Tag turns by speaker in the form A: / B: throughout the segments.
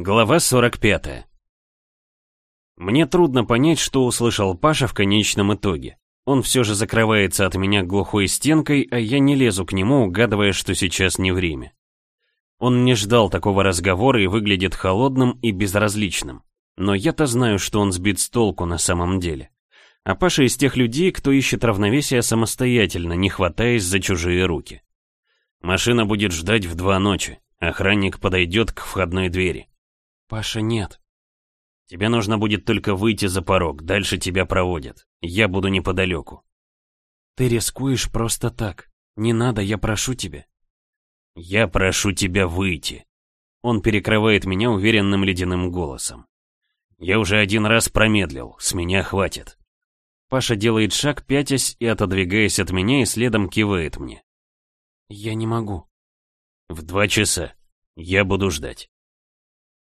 A: Глава 45. Мне трудно понять, что услышал Паша в конечном итоге. Он все же закрывается от меня глухой стенкой, а я не лезу к нему, угадывая, что сейчас не время. Он не ждал такого разговора и выглядит холодным и безразличным. Но я-то знаю, что он сбит с толку на самом деле. А Паша из тех людей, кто ищет равновесия самостоятельно, не хватаясь за чужие руки. Машина будет ждать в два ночи. Охранник подойдет к входной двери.
B: «Паша, нет».
A: «Тебе нужно будет только выйти за порог, дальше тебя проводят. Я буду неподалеку».
B: «Ты рискуешь просто так. Не надо, я прошу тебя».
A: «Я прошу тебя выйти». Он перекрывает меня уверенным ледяным голосом. «Я уже один раз промедлил, с меня хватит». Паша делает шаг, пятясь и отодвигаясь от меня, и следом кивает мне.
B: «Я не могу».
A: «В два часа. Я буду ждать».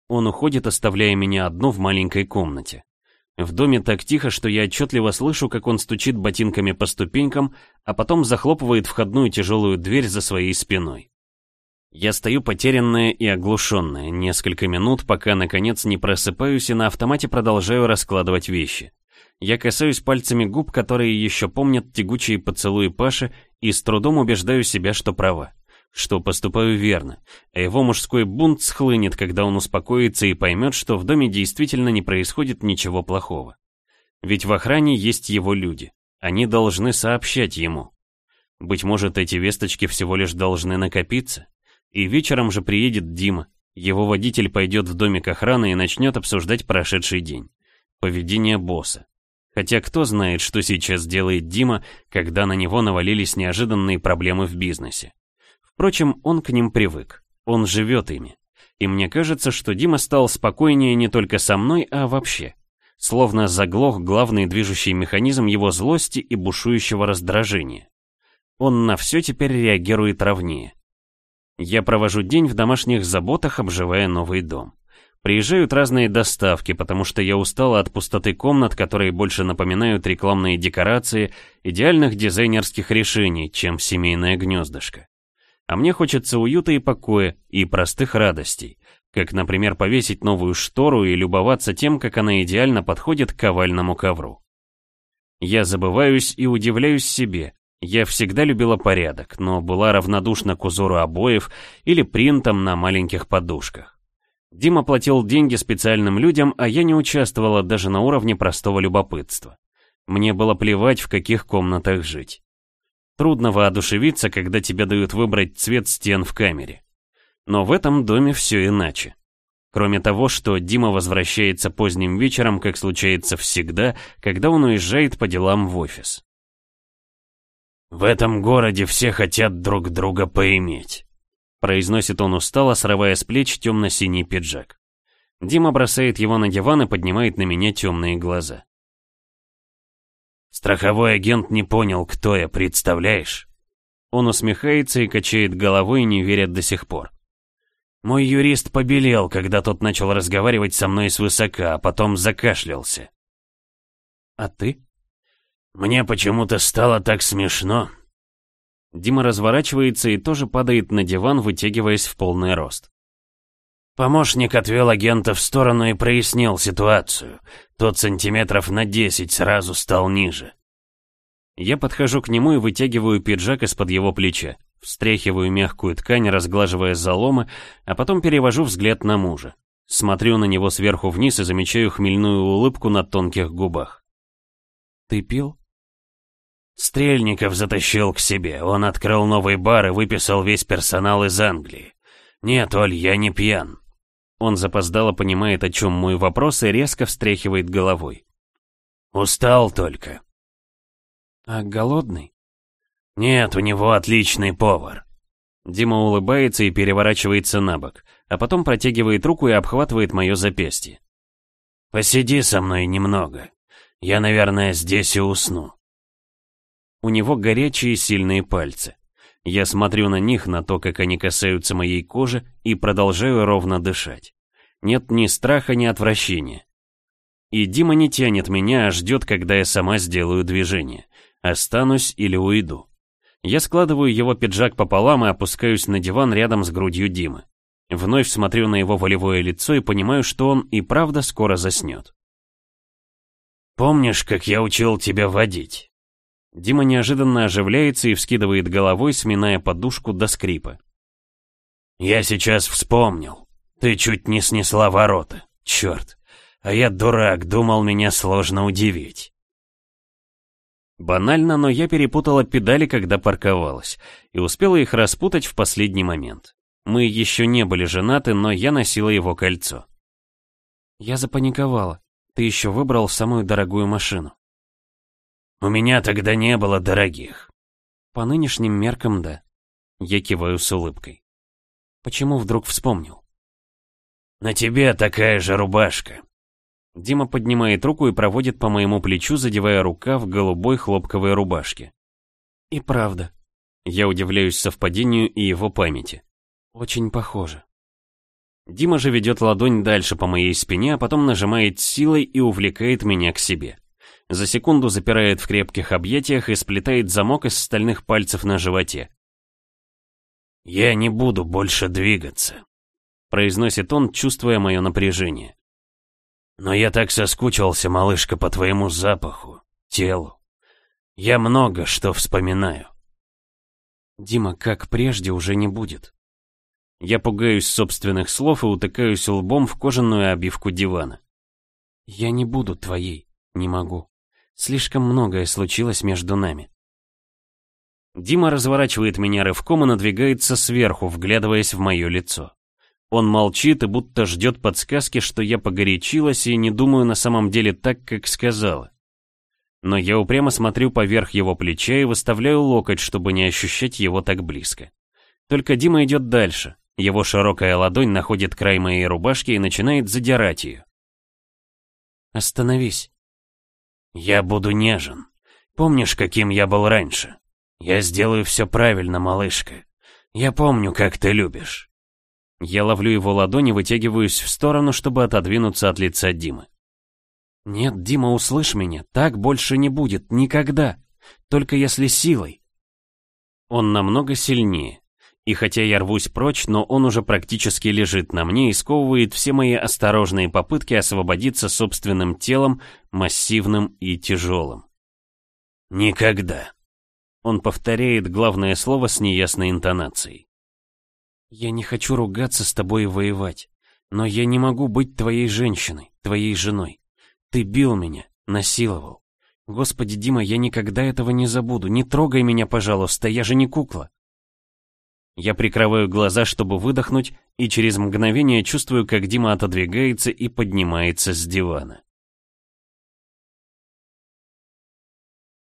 A: Он уходит, оставляя меня одну в маленькой комнате. В доме так тихо, что я отчетливо слышу, как он стучит ботинками по ступенькам, а потом захлопывает входную тяжелую дверь за своей спиной. Я стою потерянная и оглушенная несколько минут, пока наконец не просыпаюсь и на автомате продолжаю раскладывать вещи. Я касаюсь пальцами губ, которые еще помнят тягучие поцелуи Паши, и с трудом убеждаю себя, что права что поступаю верно, а его мужской бунт схлынет, когда он успокоится и поймет, что в доме действительно не происходит ничего плохого. Ведь в охране есть его люди, они должны сообщать ему. Быть может, эти весточки всего лишь должны накопиться? И вечером же приедет Дима, его водитель пойдет в домик охраны и начнет обсуждать прошедший день. Поведение босса. Хотя кто знает, что сейчас делает Дима, когда на него навалились неожиданные проблемы в бизнесе. Впрочем, он к ним привык. Он живет ими. И мне кажется, что Дима стал спокойнее не только со мной, а вообще. Словно заглох главный движущий механизм его злости и бушующего раздражения. Он на все теперь реагирует ровнее. Я провожу день в домашних заботах, обживая новый дом. Приезжают разные доставки, потому что я устала от пустоты комнат, которые больше напоминают рекламные декорации, идеальных дизайнерских решений, чем семейное гнездышко. А мне хочется уюта и покоя, и простых радостей, как, например, повесить новую штору и любоваться тем, как она идеально подходит к овальному ковру. Я забываюсь и удивляюсь себе. Я всегда любила порядок, но была равнодушна к узору обоев или принтам на маленьких подушках. Дима платил деньги специальным людям, а я не участвовала даже на уровне простого любопытства. Мне было плевать, в каких комнатах жить. Трудно воодушевиться, когда тебе дают выбрать цвет стен в камере. Но в этом доме все иначе. Кроме того, что Дима возвращается поздним вечером, как случается всегда, когда он уезжает по делам в офис. «В этом городе все хотят друг друга поиметь», произносит он устало, срывая с плеч темно-синий пиджак. Дима бросает его на диван и поднимает на меня темные глаза. Страховой агент не понял, кто я, представляешь? Он усмехается и качает головой, не веря до сих пор. Мой юрист побелел, когда тот начал разговаривать со мной свысока, а потом закашлялся.
B: А ты?
A: Мне почему-то стало так смешно. Дима разворачивается и тоже падает на диван, вытягиваясь в полный рост. Помощник отвел агента в сторону и прояснил ситуацию. Тот сантиметров на 10 сразу стал ниже. Я подхожу к нему и вытягиваю пиджак из-под его плеча, встряхиваю мягкую ткань, разглаживая заломы, а потом перевожу взгляд на мужа. Смотрю на него сверху вниз и замечаю хмельную улыбку на тонких губах.
B: «Ты пил?»
A: Стрельников затащил к себе. Он открыл новый бар и выписал весь персонал из Англии. «Нет, Оль, я не пьян. Он запоздало понимает, о чем мой вопрос, и резко встряхивает головой. «Устал только».
B: «А голодный?»
A: «Нет, у него отличный повар». Дима улыбается и переворачивается на бок, а потом протягивает руку и обхватывает мое запястье. «Посиди со мной немного. Я, наверное, здесь и усну». У него горячие сильные пальцы. Я смотрю на них, на то, как они касаются моей кожи, и продолжаю ровно дышать. Нет ни страха, ни отвращения. И Дима не тянет меня, а ждет, когда я сама сделаю движение. Останусь или уйду. Я складываю его пиджак пополам и опускаюсь на диван рядом с грудью Димы. Вновь смотрю на его волевое лицо и понимаю, что он и правда скоро заснет. «Помнишь, как я учил тебя водить?» Дима неожиданно оживляется и вскидывает головой, сминая подушку до скрипа. «Я сейчас вспомнил. Ты чуть не снесла ворота. Черт. А я дурак, думал, меня сложно удивить». Банально, но я перепутала педали, когда парковалась, и успела их распутать в последний момент. Мы еще не были женаты, но я носила его кольцо.
B: Я запаниковала. Ты еще выбрал самую дорогую машину.
A: У меня тогда не было дорогих.
B: По нынешним меркам, да. Я киваю с улыбкой. Почему вдруг вспомнил?
A: На тебе такая же рубашка.
B: Дима поднимает руку и проводит по моему плечу, задевая рука в голубой хлопковой рубашке. И правда. Я удивляюсь совпадению и его памяти. Очень похоже. Дима же ведет ладонь дальше по моей спине, а потом нажимает силой и увлекает меня к себе за секунду запирает в крепких объятиях и сплетает замок из стальных пальцев на животе.
A: «Я не буду больше двигаться», — произносит он, чувствуя мое напряжение. «Но я так соскучился, малышка, по твоему запаху, телу. Я много что вспоминаю».
B: «Дима, как прежде, уже не будет».
A: Я пугаюсь собственных слов и утыкаюсь лбом в кожаную обивку дивана.
B: «Я не буду твоей, не могу». Слишком многое случилось между нами.
A: Дима разворачивает меня рывком и надвигается сверху, вглядываясь в мое лицо. Он молчит и будто ждет подсказки, что я погорячилась и не думаю на самом деле так, как сказала. Но я упрямо смотрю поверх его плеча и выставляю локоть, чтобы не ощущать его так близко. Только Дима идет дальше. Его широкая ладонь находит край моей рубашки и начинает задирать ее.
B: «Остановись»,
A: «Я буду нежен. Помнишь, каким я был раньше? Я сделаю все правильно, малышка. Я помню, как ты любишь».
B: Я ловлю его ладони вытягиваюсь в сторону, чтобы отодвинуться от лица Димы. «Нет, Дима, услышь меня, так больше не будет, никогда. Только если силой». Он намного сильнее. И хотя я рвусь прочь, но он уже практически лежит на мне и сковывает все мои осторожные попытки освободиться собственным телом, массивным и тяжелым.
A: «Никогда!»
B: Он повторяет главное слово с неясной интонацией. «Я не хочу ругаться с тобой и воевать, но я не могу быть твоей женщиной, твоей женой. Ты бил меня, насиловал. Господи, Дима, я никогда этого не забуду. Не трогай меня, пожалуйста, я же не кукла. Я прикрываю глаза, чтобы выдохнуть, и через мгновение чувствую, как Дима отодвигается и поднимается с дивана.